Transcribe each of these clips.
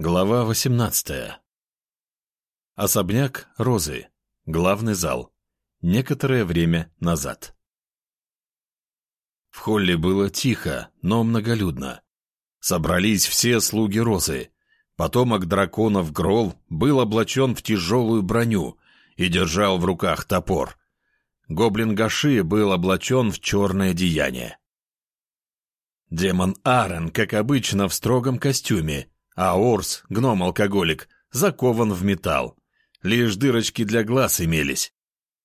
Глава 18. Особняк Розы. Главный зал. Некоторое время назад. В холле было тихо, но многолюдно. Собрались все слуги Розы. Потомок драконов Грол был облачен в тяжелую броню и держал в руках топор. Гоблин Гаши был облачен в черное деяние. Демон Аарон, как обычно, в строгом костюме, а Орс, гном-алкоголик, закован в металл. Лишь дырочки для глаз имелись.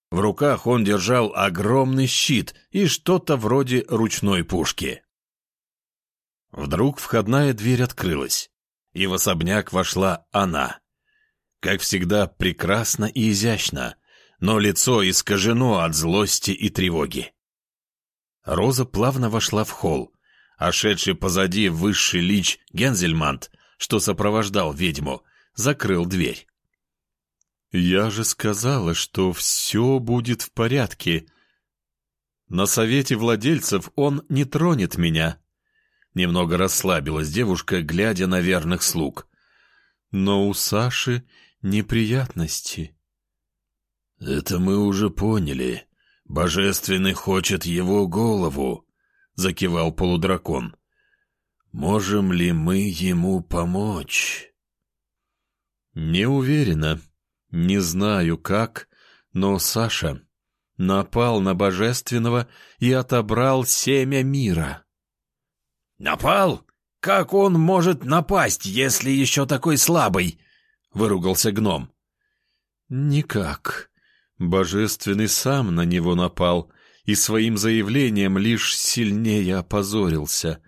В руках он держал огромный щит и что-то вроде ручной пушки. Вдруг входная дверь открылась, и в особняк вошла она. Как всегда, прекрасно и изящно, но лицо искажено от злости и тревоги. Роза плавно вошла в холл, а шедший позади высший лич Гензельмант что сопровождал ведьму, закрыл дверь. «Я же сказала, что все будет в порядке. На совете владельцев он не тронет меня». Немного расслабилась девушка, глядя на верных слуг. «Но у Саши неприятности». «Это мы уже поняли. Божественный хочет его голову», — закивал полудракон. Можем ли мы ему помочь? Не уверена. Не знаю как, но Саша напал на Божественного и отобрал семя мира. «Напал? Как он может напасть, если еще такой слабый?» — выругался гном. «Никак. Божественный сам на него напал и своим заявлением лишь сильнее опозорился».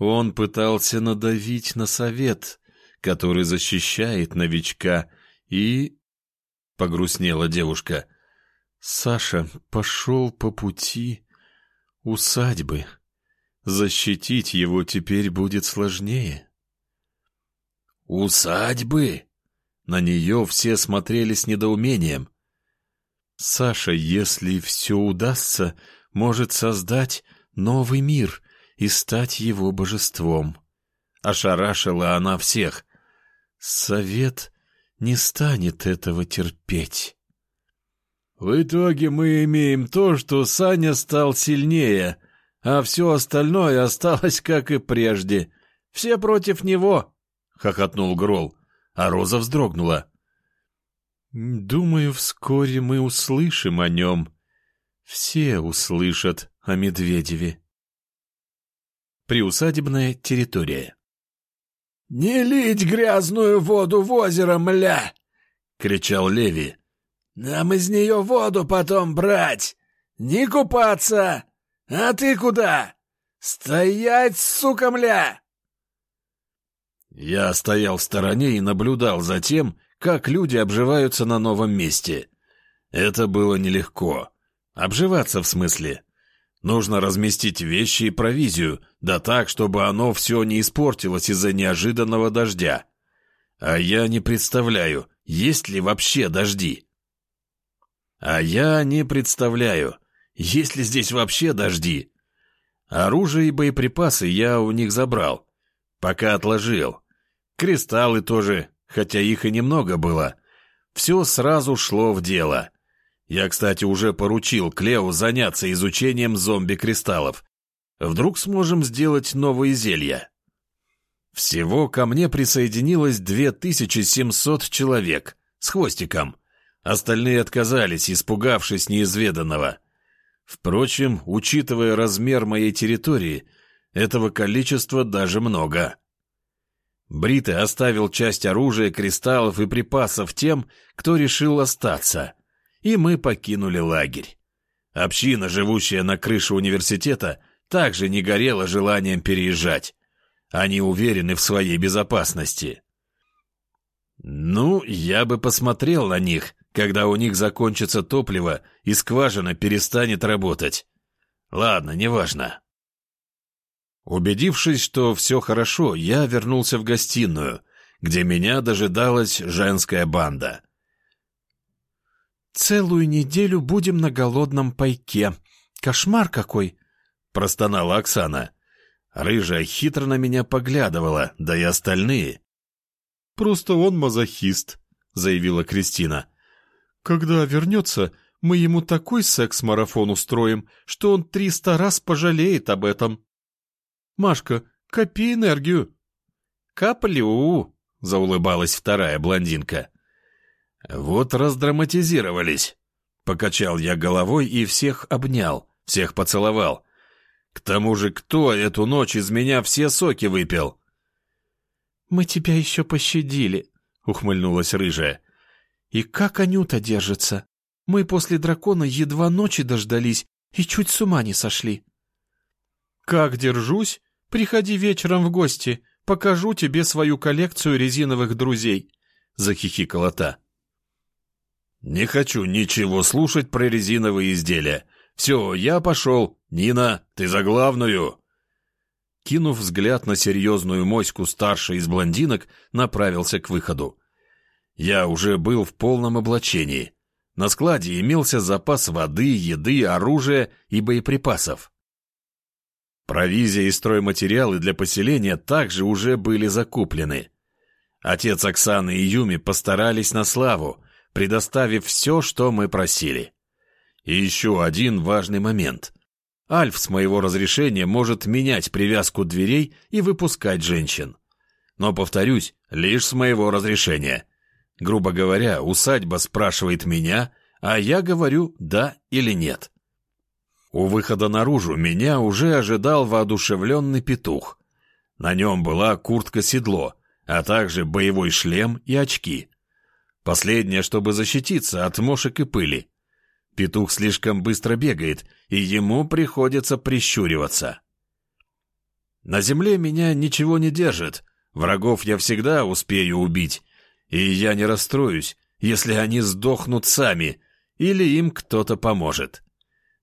Он пытался надавить на совет, который защищает новичка, и... Погрустнела девушка. Саша пошел по пути усадьбы. Защитить его теперь будет сложнее. «Усадьбы?» На нее все смотрели с недоумением. Саша, если все удастся, может создать новый мир — и стать его божеством. Ошарашила она всех. Совет не станет этого терпеть. В итоге мы имеем то, что Саня стал сильнее, а все остальное осталось как и прежде. Все против него, — хохотнул Грол, а Роза вздрогнула. Думаю, вскоре мы услышим о нем. Все услышат о Медведеве. Приусадебная территория. «Не лить грязную воду в озеро, мля!» — кричал Леви. «Нам из нее воду потом брать! Не купаться! А ты куда? Стоять, сука, мля!» Я стоял в стороне и наблюдал за тем, как люди обживаются на новом месте. Это было нелегко. Обживаться в смысле. Нужно разместить вещи и провизию, да так, чтобы оно все не испортилось из-за неожиданного дождя. А я не представляю, есть ли вообще дожди. А я не представляю, есть ли здесь вообще дожди. Оружие и боеприпасы я у них забрал, пока отложил. Кристаллы тоже, хотя их и немного было. Все сразу шло в дело. Я, кстати, уже поручил Клео заняться изучением зомби-кристаллов. Вдруг сможем сделать новые зелья. Всего ко мне присоединилось 2700 человек с хвостиком. Остальные отказались, испугавшись неизведанного. Впрочем, учитывая размер моей территории, этого количества даже много. Бриты оставил часть оружия, кристаллов и припасов тем, кто решил остаться — и мы покинули лагерь. Община, живущая на крыше университета, также не горела желанием переезжать. Они уверены в своей безопасности. Ну, я бы посмотрел на них, когда у них закончится топливо и скважина перестанет работать. Ладно, неважно. Убедившись, что все хорошо, я вернулся в гостиную, где меня дожидалась женская банда — Целую неделю будем на голодном пайке. Кошмар какой!» — простонала Оксана. Рыжая хитро на меня поглядывала, да и остальные. Просто он мазохист», — заявила Кристина. «Когда вернется, мы ему такой секс-марафон устроим, что он триста раз пожалеет об этом». «Машка, копи энергию». «Коплю», — заулыбалась вторая блондинка. «Вот раздраматизировались». Покачал я головой и всех обнял, всех поцеловал. К тому же кто эту ночь из меня все соки выпил? «Мы тебя еще пощадили», — ухмыльнулась рыжая. «И как Анюта держится? Мы после дракона едва ночи дождались и чуть с ума не сошли». «Как держусь? Приходи вечером в гости, покажу тебе свою коллекцию резиновых друзей», — захихикала та. «Не хочу ничего слушать про резиновые изделия. Все, я пошел. Нина, ты за главную!» Кинув взгляд на серьезную моську старшей из блондинок, направился к выходу. Я уже был в полном облачении. На складе имелся запас воды, еды, оружия и боеприпасов. Провизия и стройматериалы для поселения также уже были закуплены. Отец Оксаны и Юми постарались на славу, предоставив все, что мы просили. И еще один важный момент. Альф с моего разрешения может менять привязку дверей и выпускать женщин. Но, повторюсь, лишь с моего разрешения. Грубо говоря, усадьба спрашивает меня, а я говорю «да» или «нет». У выхода наружу меня уже ожидал воодушевленный петух. На нем была куртка-седло, а также боевой шлем и очки. Последнее, чтобы защититься от мошек и пыли. Петух слишком быстро бегает, и ему приходится прищуриваться. На земле меня ничего не держит. Врагов я всегда успею убить. И я не расстроюсь, если они сдохнут сами, или им кто-то поможет.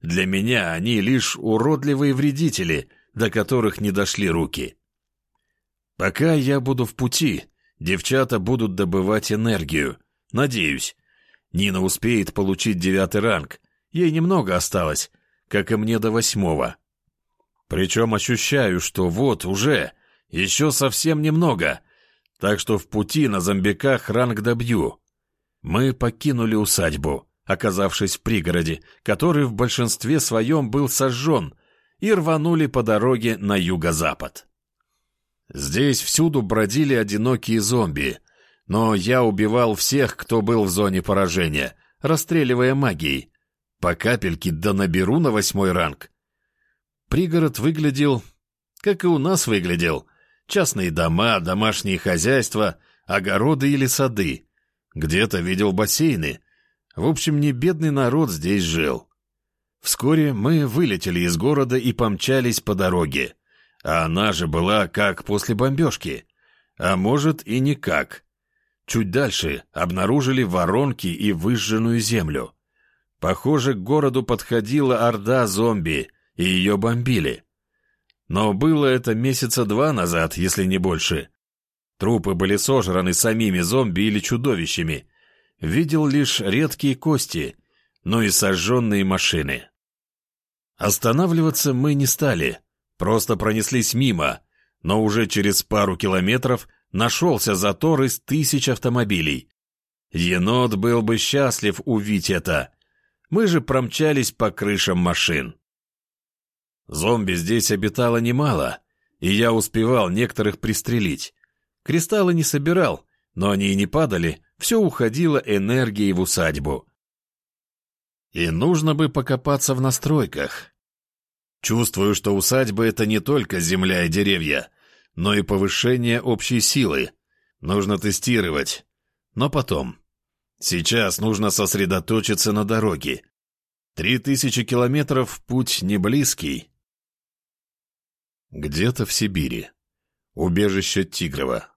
Для меня они лишь уродливые вредители, до которых не дошли руки. Пока я буду в пути, девчата будут добывать энергию, Надеюсь. Нина успеет получить девятый ранг. Ей немного осталось, как и мне до восьмого. Причем ощущаю, что вот уже, еще совсем немного, так что в пути на зомбиках ранг добью. Мы покинули усадьбу, оказавшись в пригороде, который в большинстве своем был сожжен, и рванули по дороге на юго-запад. Здесь всюду бродили одинокие зомби, но я убивал всех, кто был в зоне поражения, расстреливая магией. По капельке да наберу на восьмой ранг. Пригород выглядел, как и у нас выглядел. Частные дома, домашние хозяйства, огороды или сады. Где-то видел бассейны. В общем, не бедный народ здесь жил. Вскоре мы вылетели из города и помчались по дороге. А она же была как после бомбежки. А может и никак. Чуть дальше обнаружили воронки и выжженную землю. Похоже, к городу подходила орда зомби, и ее бомбили. Но было это месяца два назад, если не больше. Трупы были сожраны самими зомби или чудовищами. Видел лишь редкие кости, но и сожженные машины. Останавливаться мы не стали, просто пронеслись мимо, но уже через пару километров нашелся затор из тысяч автомобилей. Енот был бы счастлив увидеть это. Мы же промчались по крышам машин. Зомби здесь обитало немало, и я успевал некоторых пристрелить. Кристаллы не собирал, но они и не падали, все уходило энергией в усадьбу. И нужно бы покопаться в настройках. Чувствую, что усадьба — это не только земля и деревья, но и повышение общей силы. Нужно тестировать. Но потом. Сейчас нужно сосредоточиться на дороге. Три тысячи километров — путь не близкий. Где-то в Сибири. Убежище Тигрова.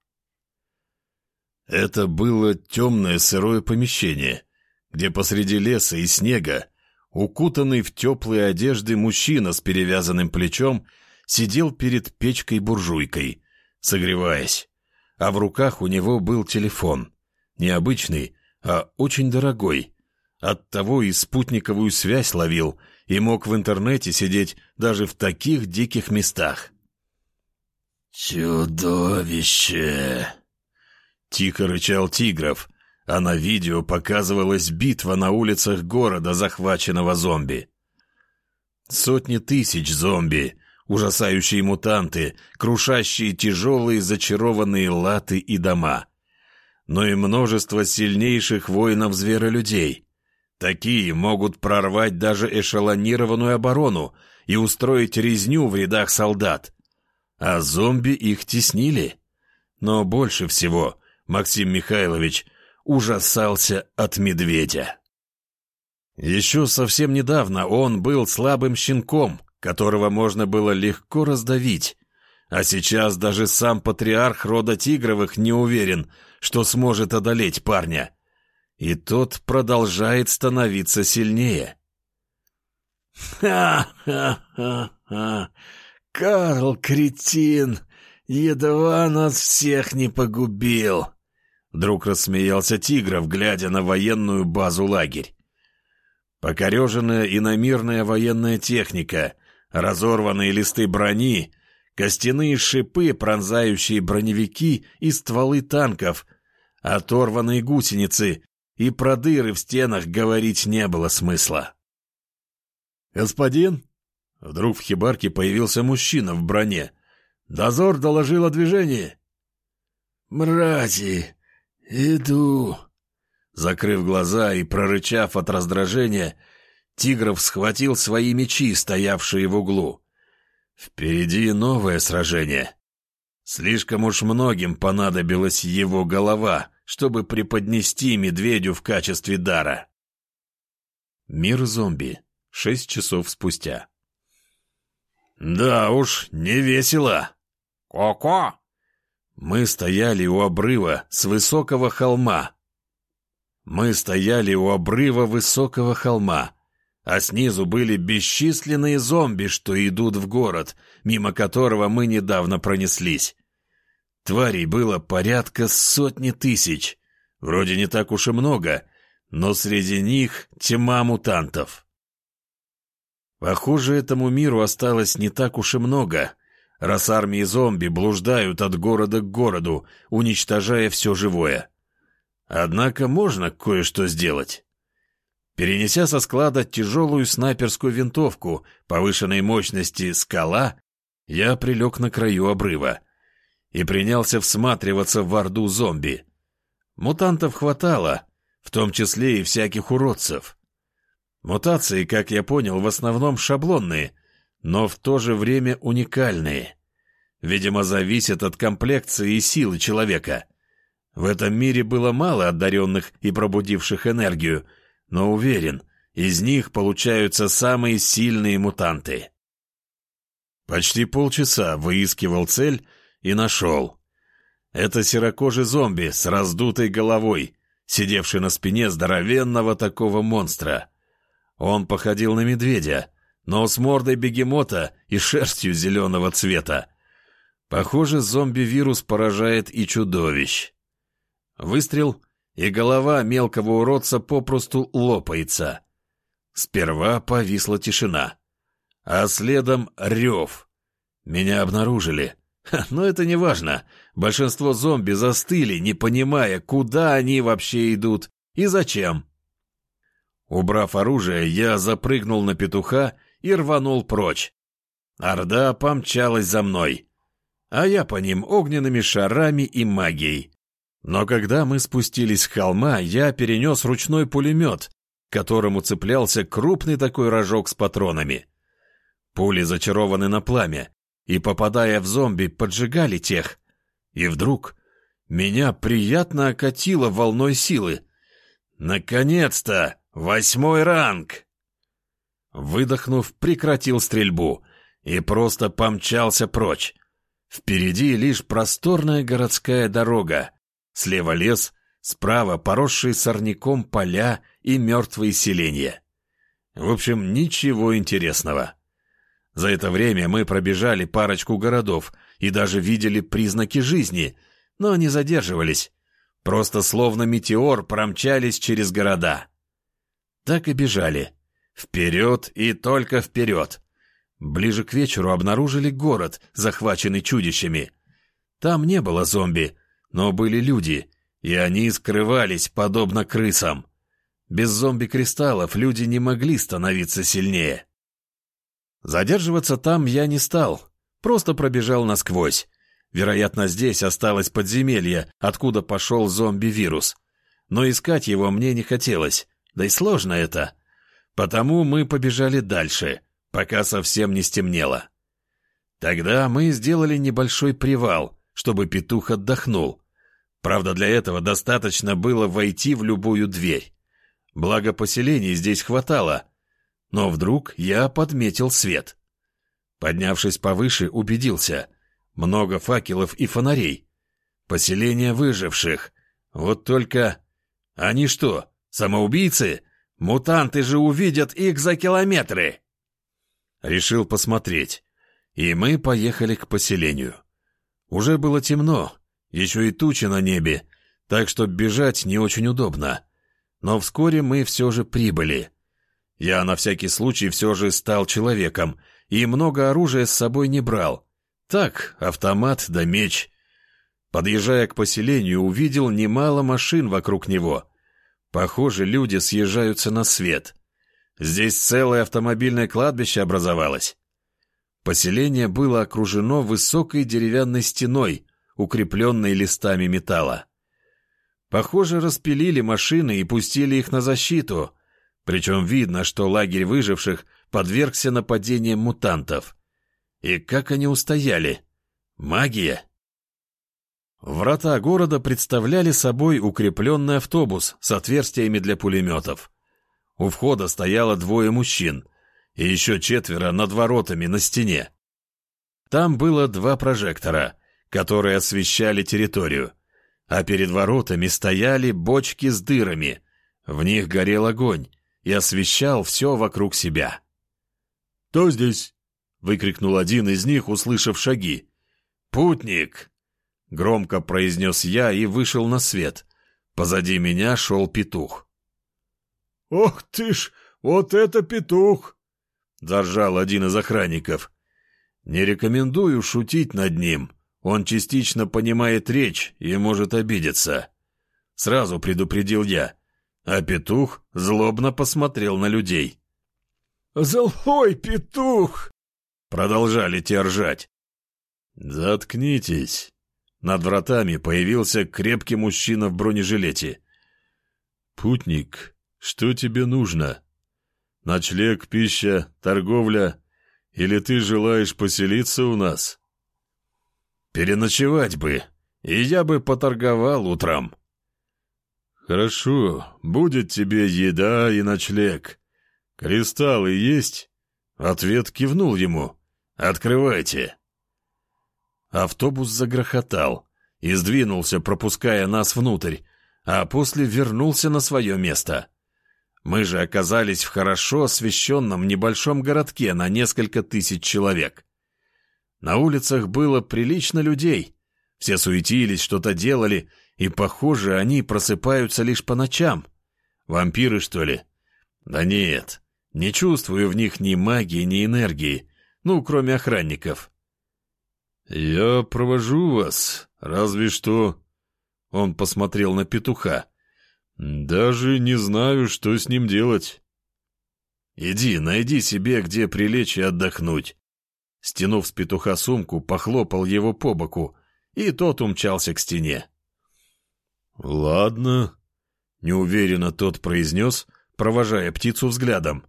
Это было темное сырое помещение, где посреди леса и снега, укутанный в теплые одежды мужчина с перевязанным плечом, сидел перед печкой-буржуйкой, согреваясь, а в руках у него был телефон. Необычный, а очень дорогой. Оттого и спутниковую связь ловил и мог в интернете сидеть даже в таких диких местах. «Чудовище!» Тихо рычал Тигров, а на видео показывалась битва на улицах города, захваченного зомби. Сотни тысяч зомби, ужасающие мутанты, крушащие тяжелые зачарованные латы и дома. Но и множество сильнейших воинов-зверолюдей. Такие могут прорвать даже эшелонированную оборону и устроить резню в рядах солдат. А зомби их теснили. Но больше всего Максим Михайлович ужасался от медведя. Еще совсем недавно он был слабым щенком, которого можно было легко раздавить, а сейчас даже сам патриарх рода Тигровых не уверен, что сможет одолеть парня. И тот продолжает становиться сильнее. «Ха-ха-ха-ха! Карл, кретин! Едва нас всех не погубил!» Вдруг рассмеялся Тигров, глядя на военную базу лагерь. Покореженная иномирная военная техника, разорванные листы брони, костяные шипы, пронзающие броневики и стволы танков, оторванные гусеницы и продыры в стенах говорить не было смысла. «Господин?» Вдруг в хибарке появился мужчина в броне. «Дозор доложил о движении». «Мрази, иду!» Закрыв глаза и прорычав от раздражения, Тигров схватил свои мечи, стоявшие в углу. Впереди новое сражение. Слишком уж многим понадобилась его голова, чтобы преподнести медведю в качестве дара. Мир зомби. Шесть часов спустя. «Да уж, не весело!» «Ко-ко!» Мы стояли у обрыва с высокого холма. Мы стояли у обрыва высокого холма, а снизу были бесчисленные зомби, что идут в город, мимо которого мы недавно пронеслись. Тварей было порядка сотни тысяч. Вроде не так уж и много, но среди них тьма мутантов. Похоже, этому миру осталось не так уж и много, раз армии зомби блуждают от города к городу, уничтожая все живое. Однако можно кое-что сделать. Перенеся со склада тяжелую снайперскую винтовку повышенной мощности «Скала», я прилег на краю обрыва и принялся всматриваться в орду зомби. Мутантов хватало, в том числе и всяких уродцев. Мутации, как я понял, в основном шаблонные, но в то же время уникальные. Видимо, зависят от комплекции и силы человека. В этом мире было мало одаренных и пробудивших энергию, но уверен, из них получаются самые сильные мутанты. Почти полчаса выискивал цель и нашел. Это серокожий зомби с раздутой головой, сидевший на спине здоровенного такого монстра. Он походил на медведя, но с мордой бегемота и шерстью зеленого цвета. Похоже, зомби-вирус поражает и чудовищ. Выстрел, и голова мелкого уродца попросту лопается. Сперва повисла тишина, а следом рев. Меня обнаружили. Но это не важно. Большинство зомби застыли, не понимая, куда они вообще идут и зачем. Убрав оружие, я запрыгнул на петуха и рванул прочь. Орда помчалась за мной, а я по ним огненными шарами и магией. Но когда мы спустились с холма, я перенес ручной пулемет, которому цеплялся крупный такой рожок с патронами. Пули зачарованы на пламя, и, попадая в зомби, поджигали тех. И вдруг меня приятно окатило волной силы. «Наконец-то!» Восьмой ранг!» Выдохнув, прекратил стрельбу и просто помчался прочь. Впереди лишь просторная городская дорога. Слева лес, справа поросшие сорняком поля и мертвые селения. В общем, ничего интересного. За это время мы пробежали парочку городов и даже видели признаки жизни, но не задерживались. Просто словно метеор промчались через города. Так и бежали. Вперед и только вперед. Ближе к вечеру обнаружили город, захваченный чудищами. Там не было зомби, но были люди, и они скрывались, подобно крысам. Без зомби-кристаллов люди не могли становиться сильнее. Задерживаться там я не стал, просто пробежал насквозь. Вероятно, здесь осталось подземелье, откуда пошел зомби-вирус. Но искать его мне не хотелось, да и сложно это. Потому мы побежали дальше, пока совсем не стемнело. Тогда мы сделали небольшой привал, чтобы петух отдохнул. Правда, для этого достаточно было войти в любую дверь. Благо поселений здесь хватало. Но вдруг я подметил свет. Поднявшись повыше, убедился. Много факелов и фонарей. Поселение выживших. Вот только... Они что, самоубийцы? Мутанты же увидят их за километры. Решил посмотреть. И мы поехали к поселению. Уже было темно, еще и тучи на небе, так что бежать не очень удобно. Но вскоре мы все же прибыли. Я на всякий случай все же стал человеком и много оружия с собой не брал. Так, автомат да меч. Подъезжая к поселению, увидел немало машин вокруг него. Похоже, люди съезжаются на свет. Здесь целое автомобильное кладбище образовалось. Поселение было окружено высокой деревянной стеной, укрепленной листами металла. Похоже, распилили машины и пустили их на защиту. Причем видно, что лагерь выживших подвергся нападениям мутантов. И как они устояли? Магия? Врата города представляли собой укрепленный автобус с отверстиями для пулеметов. У входа стояло двое мужчин и еще четверо над воротами на стене. Там было два прожектора, которые освещали территорию а перед воротами стояли бочки с дырами. В них горел огонь и освещал все вокруг себя. «Кто здесь?» — выкрикнул один из них, услышав шаги. «Путник!» — громко произнес я и вышел на свет. Позади меня шел петух. «Ох ты ж, вот это петух!» — заржал один из охранников. «Не рекомендую шутить над ним», он частично понимает речь и может обидеться. Сразу предупредил я, а петух злобно посмотрел на людей. «Злой петух!» Продолжали те ржать. «Заткнитесь!» Над вратами появился крепкий мужчина в бронежилете. «Путник, что тебе нужно? Ночлег, пища, торговля? Или ты желаешь поселиться у нас?» Переночевать бы, и я бы поторговал утром. Хорошо, будет тебе еда и ночлег. Кристаллы есть? Ответ кивнул ему. Открывайте. Автобус загрохотал и сдвинулся, пропуская нас внутрь, а после вернулся на свое место. Мы же оказались в хорошо освещенном небольшом городке на несколько тысяч человек. На улицах было прилично людей. Все суетились, что-то делали, и, похоже, они просыпаются лишь по ночам. Вампиры, что ли? Да нет, не чувствую в них ни магии, ни энергии, ну, кроме охранников. «Я провожу вас, разве что...» Он посмотрел на петуха. «Даже не знаю, что с ним делать». «Иди, найди себе, где прилечь и отдохнуть. Стянув с петуха сумку, похлопал его по боку, и тот умчался к стене. «Ладно», — неуверенно тот произнес, провожая птицу взглядом.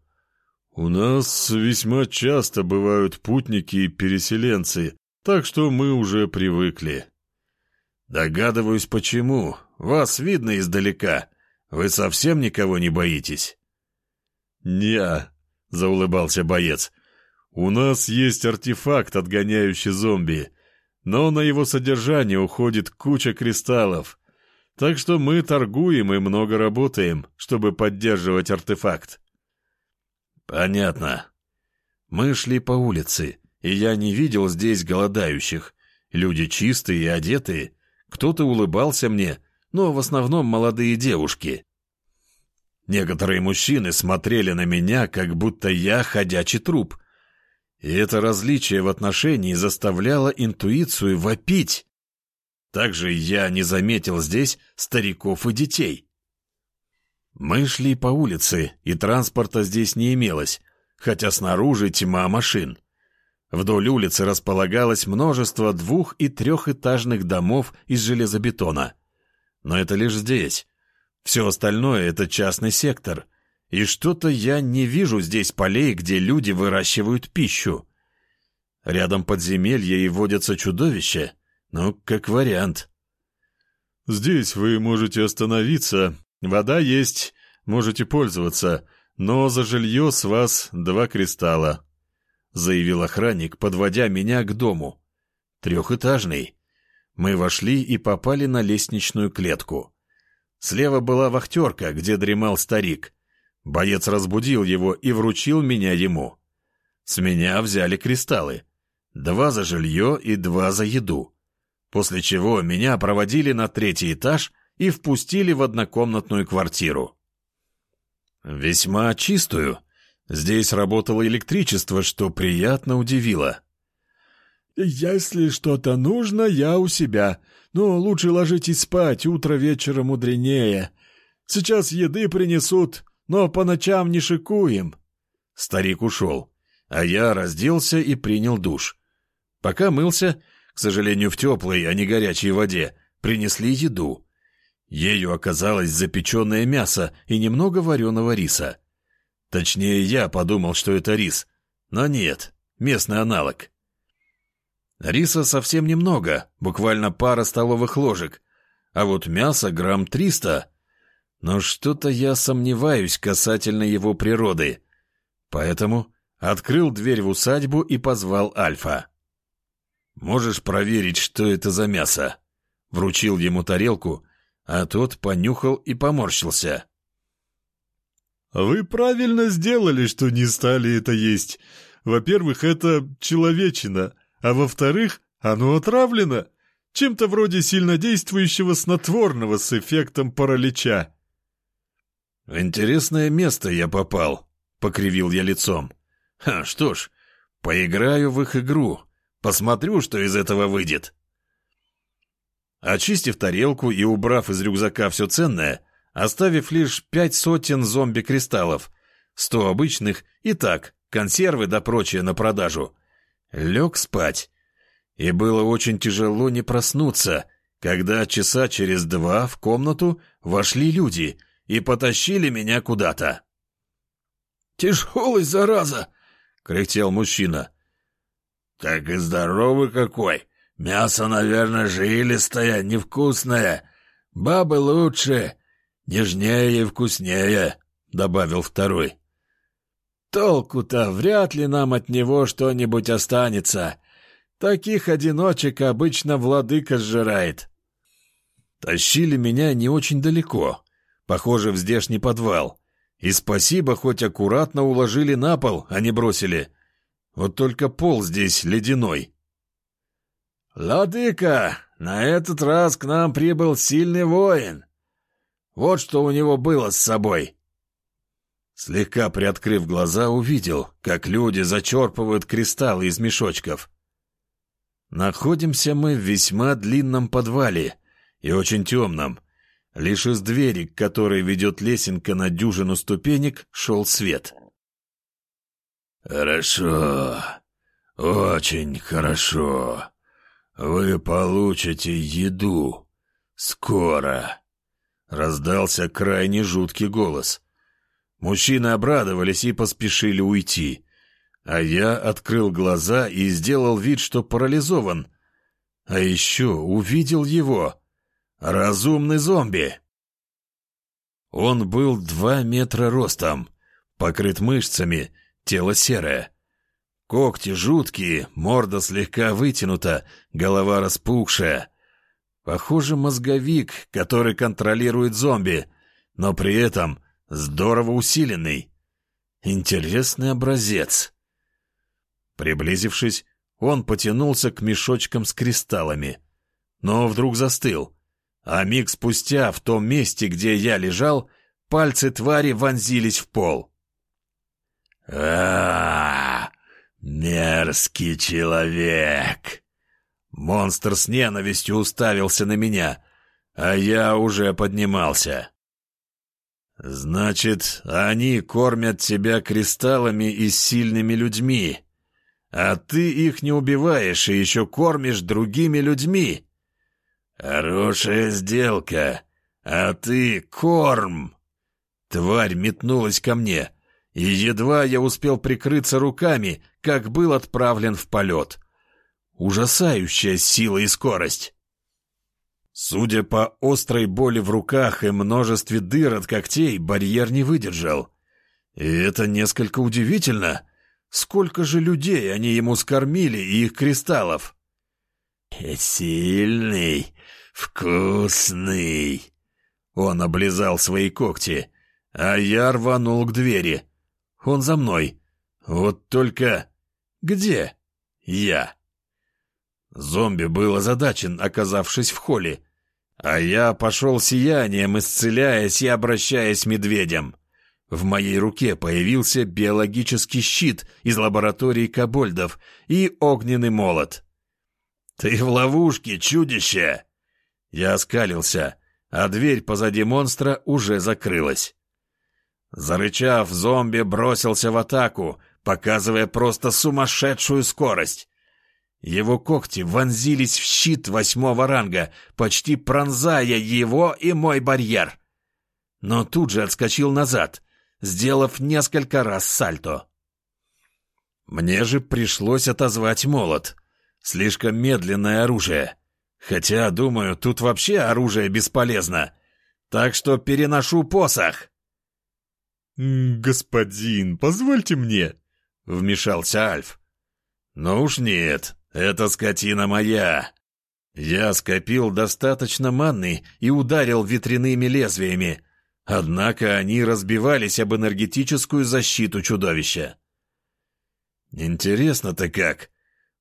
«У нас весьма часто бывают путники и переселенцы, так что мы уже привыкли». «Догадываюсь, почему. Вас видно издалека. Вы совсем никого не боитесь?» «Не-а», заулыбался боец. У нас есть артефакт, отгоняющий зомби, но на его содержание уходит куча кристаллов. Так что мы торгуем и много работаем, чтобы поддерживать артефакт. Понятно. Мы шли по улице, и я не видел здесь голодающих. Люди чистые и одетые. Кто-то улыбался мне, но в основном молодые девушки. Некоторые мужчины смотрели на меня, как будто я ходячий труп, и это различие в отношении заставляло интуицию вопить. Также я не заметил здесь стариков и детей. Мы шли по улице, и транспорта здесь не имелось, хотя снаружи тьма машин. Вдоль улицы располагалось множество двух- и трехэтажных домов из железобетона. Но это лишь здесь. Все остальное — это частный сектор. И что-то я не вижу здесь полей, где люди выращивают пищу. Рядом подземелья и водятся чудовища. Ну, как вариант. «Здесь вы можете остановиться. Вода есть, можете пользоваться, но за жилье с вас два кристалла», — заявил охранник, подводя меня к дому. Трехэтажный. Мы вошли и попали на лестничную клетку. Слева была вахтерка, где дремал старик. Боец разбудил его и вручил меня ему. С меня взяли кристаллы. Два за жилье и два за еду. После чего меня проводили на третий этаж и впустили в однокомнатную квартиру. Весьма чистую. Здесь работало электричество, что приятно удивило. «Если что-то нужно, я у себя. Но лучше ложитесь спать, утро вечера мудренее. Сейчас еды принесут, но по ночам не шикуем». Старик ушел, а я разделся и принял душ. Пока мылся, к сожалению, в теплой, а не горячей воде, принесли еду. Ею оказалось запеченное мясо и немного вареного риса. Точнее, я подумал, что это рис, но нет, местный аналог. Риса совсем немного, буквально пара столовых ложек, а вот мясо грамм триста. Но что-то я сомневаюсь касательно его природы. Поэтому открыл дверь в усадьбу и позвал Альфа. «Можешь проверить, что это за мясо?» Вручил ему тарелку, а тот понюхал и поморщился. «Вы правильно сделали, что не стали это есть. Во-первых, это человечина, а во-вторых, оно отравлено, чем-то вроде сильнодействующего снотворного с эффектом паралича». «В интересное место я попал», — покривил я лицом. «Ха, что ж, поиграю в их игру, посмотрю, что из этого выйдет». Очистив тарелку и убрав из рюкзака все ценное, оставив лишь пять сотен зомби-кристаллов, сто обычных и так, консервы да прочее на продажу, лег спать. И было очень тяжело не проснуться, когда часа через два в комнату вошли люди и потащили меня куда-то. «Тяжелый, зараза!» — кряхтел мужчина. «Так и здоровый какой!» Мясо, наверное, жилистое, невкусное. Бабы лучше, нежнее и вкуснее», — добавил второй. «Толку-то вряд ли нам от него что-нибудь останется. Таких одиночек обычно владыка сжирает». Тащили меня не очень далеко, похоже, в здешний подвал. И спасибо, хоть аккуратно уложили на пол, а не бросили. Вот только пол здесь ледяной. «Ладыка, на этот раз к нам прибыл сильный воин. Вот что у него было с собой». Слегка приоткрыв глаза, увидел, как люди зачерпывают кристаллы из мешочков. Находимся мы в весьма длинном подвале и очень темном. Лишь из двери, к которой ведет лесенка на дюжину ступенек, шел свет. «Хорошо, очень хорошо», «Вы получите еду. Скоро!» Раздался крайне жуткий голос. Мужчины обрадовались и поспешили уйти. А я открыл глаза и сделал вид, что парализован. А еще увидел его. Разумный зомби. Он был два метра ростом, покрыт мышцами, тело серое. Когти жуткие, морда слегка вытянута, голова распухшая. Похоже, мозговик, который контролирует зомби, но при этом здорово усиленный. Интересный образец. Приблизившись, он потянулся к мешочкам с кристаллами, но вдруг застыл, а миг спустя в том месте, где я лежал, пальцы твари вонзились в пол. а, -а, -а Мерзкий человек! Монстр с ненавистью уставился на меня, а я уже поднимался. «Значит, они кормят тебя кристаллами и сильными людьми, а ты их не убиваешь и еще кормишь другими людьми. Хорошая сделка, а ты корм!» Тварь метнулась ко мне, и едва я успел прикрыться руками, как был отправлен в полет. Ужасающая сила и скорость. Судя по острой боли в руках и множестве дыр от когтей, барьер не выдержал. И это несколько удивительно. Сколько же людей они ему скормили и их кристаллов? «Сильный, вкусный!» Он облизал свои когти, а я рванул к двери. Он за мной. Вот только... Где я? Зомби был озадачен, оказавшись в холле. А я пошел сиянием, исцеляясь и обращаясь медведем. В моей руке появился биологический щит из лаборатории кобольдов и огненный молот. «Ты в ловушке, чудище!» Я оскалился, а дверь позади монстра уже закрылась. Зарычав, зомби бросился в атаку, показывая просто сумасшедшую скорость. Его когти вонзились в щит восьмого ранга, почти пронзая его и мой барьер. Но тут же отскочил назад, сделав несколько раз сальто. Мне же пришлось отозвать молот. Слишком медленное оружие. Хотя, думаю, тут вообще оружие бесполезно. Так что переношу посох. «Господин, позвольте мне», — вмешался Альф. «Ну уж нет, эта скотина моя. Я скопил достаточно манны и ударил ветряными лезвиями, однако они разбивались об энергетическую защиту чудовища. Интересно-то как.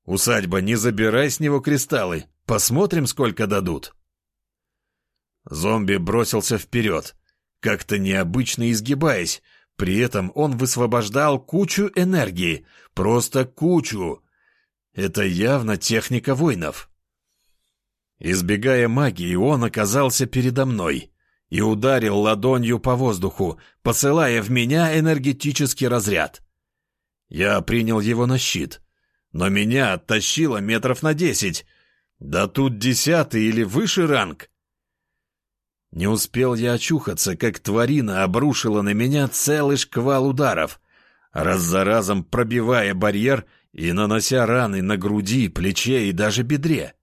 Усадьба, не забирай с него кристаллы, посмотрим, сколько дадут». Зомби бросился вперед, как-то необычно изгибаясь, при этом он высвобождал кучу энергии, просто кучу. Это явно техника воинов. Избегая магии, он оказался передо мной и ударил ладонью по воздуху, посылая в меня энергетический разряд. Я принял его на щит, но меня оттащило метров на десять. Да тут десятый или выше ранг. Не успел я очухаться, как тварина обрушила на меня целый шквал ударов, раз за разом пробивая барьер и нанося раны на груди, плече и даже бедре.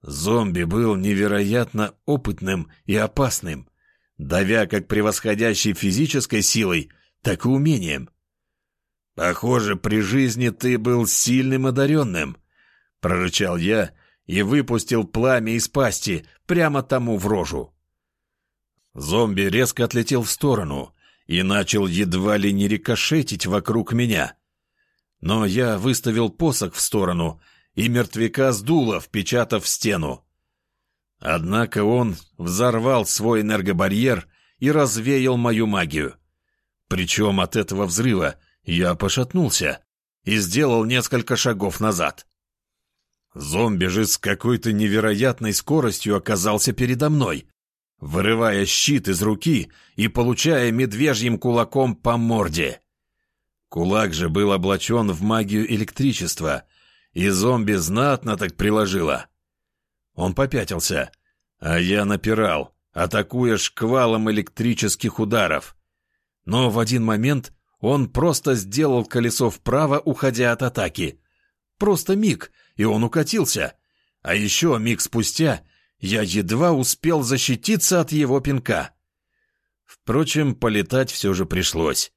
Зомби был невероятно опытным и опасным, давя как превосходящей физической силой, так и умением. «Похоже, при жизни ты был сильным одаренным», — прорычал я и выпустил пламя из пасти прямо тому в рожу. Зомби резко отлетел в сторону и начал едва ли не рикошетить вокруг меня. Но я выставил посох в сторону, и мертвяка сдуло, впечатав в стену. Однако он взорвал свой энергобарьер и развеял мою магию. Причем от этого взрыва я пошатнулся и сделал несколько шагов назад. Зомби же с какой-то невероятной скоростью оказался передо мной, вырывая щит из руки и получая медвежьим кулаком по морде. Кулак же был облачен в магию электричества, и зомби знатно так приложило. Он попятился, а я напирал, атакуя шквалом электрических ударов. Но в один момент он просто сделал колесо вправо, уходя от атаки. Просто миг, и он укатился. А еще миг спустя я едва успел защититься от его пинка. Впрочем, полетать все же пришлось.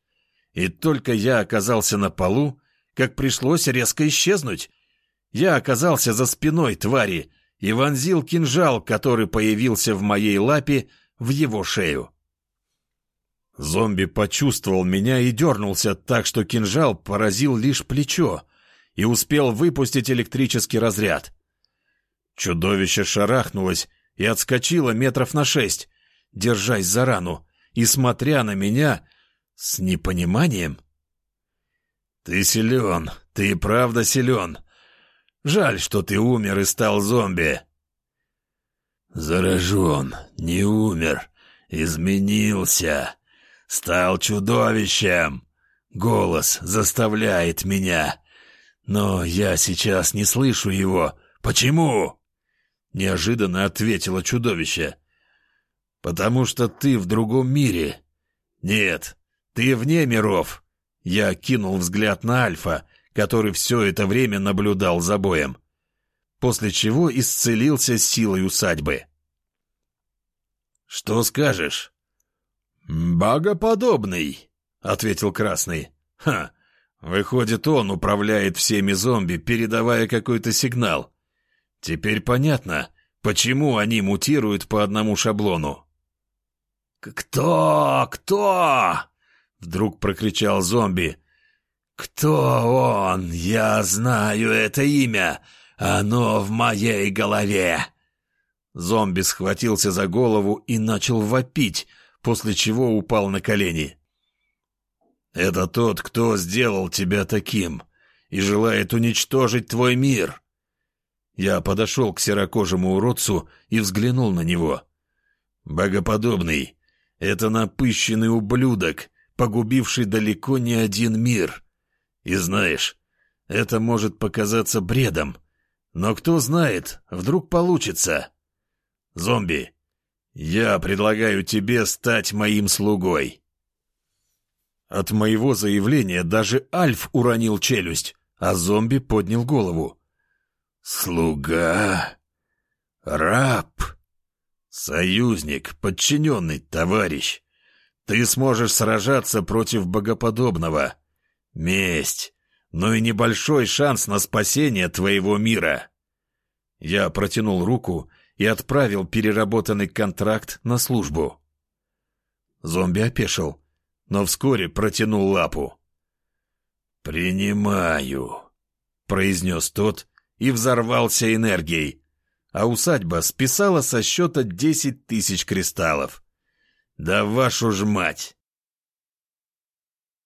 И только я оказался на полу, как пришлось резко исчезнуть. Я оказался за спиной твари и вонзил кинжал, который появился в моей лапе, в его шею. Зомби почувствовал меня и дернулся так, что кинжал поразил лишь плечо и успел выпустить электрический разряд. Чудовище шарахнулось и отскочило метров на шесть, держась за рану и смотря на меня с непониманием. «Ты силен, ты правда силен. Жаль, что ты умер и стал зомби». «Заражен, не умер, изменился, стал чудовищем. Голос заставляет меня. Но я сейчас не слышу его. Почему?» Неожиданно ответило чудовище. «Потому что ты в другом мире. Нет, ты вне миров». Я кинул взгляд на Альфа, который все это время наблюдал за боем. После чего исцелился силой усадьбы. «Что скажешь?» «Богоподобный», — ответил Красный. «Ха, выходит, он управляет всеми зомби, передавая какой-то сигнал. Теперь понятно, почему они мутируют по одному шаблону. «Кто? Кто?» — вдруг прокричал зомби. «Кто он? Я знаю это имя. Оно в моей голове». Зомби схватился за голову и начал вопить, после чего упал на колени. «Это тот, кто сделал тебя таким и желает уничтожить твой мир», я подошел к серокожему уродцу и взглянул на него. «Богоподобный, это напыщенный ублюдок, погубивший далеко не один мир. И знаешь, это может показаться бредом, но кто знает, вдруг получится. Зомби, я предлагаю тебе стать моим слугой». От моего заявления даже Альф уронил челюсть, а зомби поднял голову. «Слуга? Раб? Союзник, подчиненный, товарищ. Ты сможешь сражаться против богоподобного. Месть, но и небольшой шанс на спасение твоего мира». Я протянул руку и отправил переработанный контракт на службу. Зомби опешил, но вскоре протянул лапу. «Принимаю», — произнес тот, и взорвался энергией, а усадьба списала со счета десять тысяч кристаллов. Да вашу ж мать!